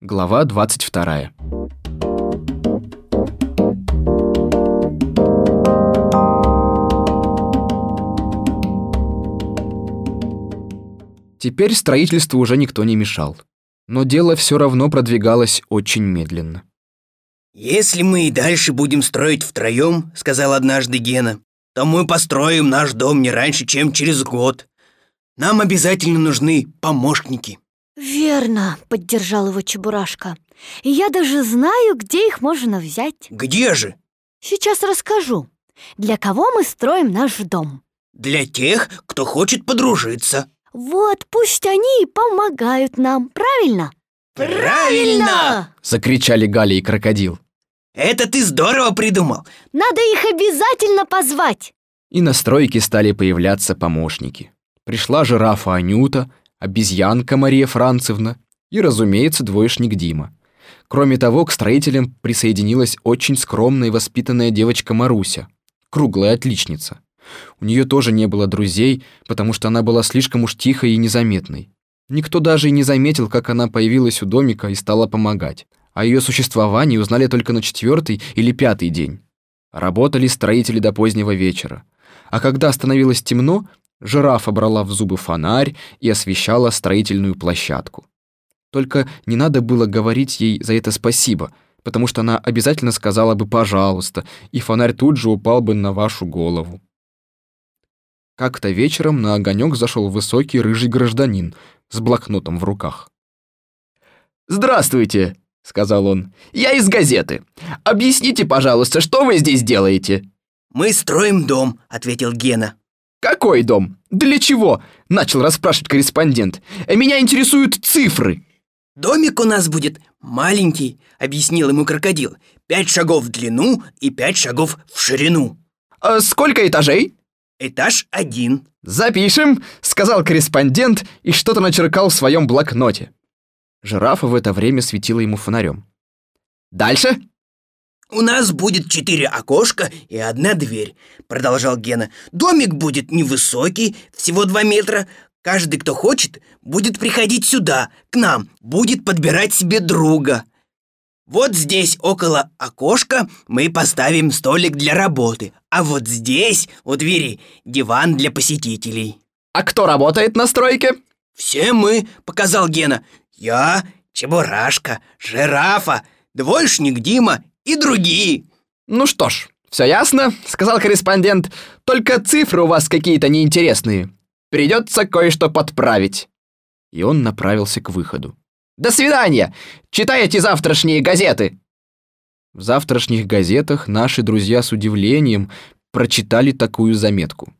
Глава 22. Теперь строительству уже никто не мешал. Но дело все равно продвигалось очень медленно. «Если мы и дальше будем строить втроем, — сказал однажды Гена, — то мы построим наш дом не раньше, чем через год. Нам обязательно нужны помощники». «Верно», — поддержал его Чебурашка. «И я даже знаю, где их можно взять». «Где же?» «Сейчас расскажу. Для кого мы строим наш дом?» «Для тех, кто хочет подружиться». «Вот, пусть они и помогают нам, правильно?» Правильно! Закричали Галя и Крокодил. Это ты здорово придумал. Надо их обязательно позвать. И на стройке стали появляться помощники. Пришла жирафа Анюта, обезьянка Мария Францевна и, разумеется, двоечник Дима. Кроме того, к строителям присоединилась очень скромная и воспитанная девочка Маруся, круглая отличница. У нее тоже не было друзей, потому что она была слишком уж тихой и незаметной. Никто даже и не заметил, как она появилась у домика и стала помогать. О ее существовании узнали только на четвертый или пятый день. Работали строители до позднего вечера. А когда становилось темно, жирафа брала в зубы фонарь и освещала строительную площадку. Только не надо было говорить ей за это спасибо, потому что она обязательно сказала бы «пожалуйста», и фонарь тут же упал бы на вашу голову. Как-то вечером на огонек зашел высокий рыжий гражданин с блокнотом в руках. «Здравствуйте», — сказал он. «Я из газеты. Объясните, пожалуйста, что вы здесь делаете?» «Мы строим дом», — ответил Гена. «Какой дом? Для чего?» — начал расспрашивать корреспондент. «Меня интересуют цифры». «Домик у нас будет маленький», — объяснил ему крокодил. «Пять шагов в длину и пять шагов в ширину». А сколько этажей?» «Этаж один». «Запишем», — сказал корреспондент и что-то начеркал в своем блокноте. Жирафа в это время светила ему фонарем. «Дальше?» «У нас будет четыре окошка и одна дверь», — продолжал Гена. «Домик будет невысокий, всего два метра. Каждый, кто хочет, будет приходить сюда, к нам, будет подбирать себе друга. Вот здесь, около окошка, мы поставим столик для работы, а вот здесь, у двери, диван для посетителей». «А кто работает на стройке?» «Все мы», — показал Гена. «Я, Чебурашка, Жирафа, двоечник Дима и другие». «Ну что ж, все ясно», — сказал корреспондент. «Только цифры у вас какие-то неинтересные. Придется кое-что подправить». И он направился к выходу. «До свидания! Читайте завтрашние газеты!» В завтрашних газетах наши друзья с удивлением прочитали такую заметку.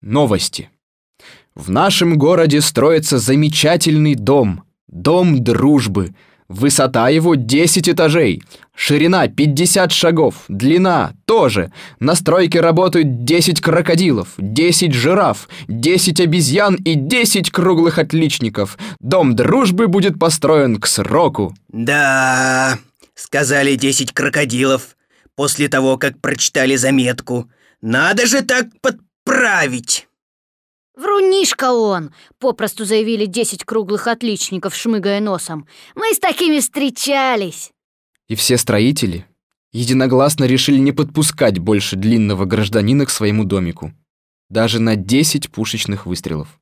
Новости. В нашем городе строится замечательный дом. Дом дружбы. Высота его 10 этажей, ширина 50 шагов, длина тоже. На стройке работают 10 крокодилов, 10 жираф, 10 обезьян и 10 круглых отличников. Дом дружбы будет построен к сроку. «Да...» — сказали 10 крокодилов после того, как прочитали заметку. «Надо же так подправить!» «Врунишка он!» — попросту заявили десять круглых отличников, шмыгая носом. «Мы с такими встречались!» И все строители единогласно решили не подпускать больше длинного гражданина к своему домику. Даже на 10 пушечных выстрелов.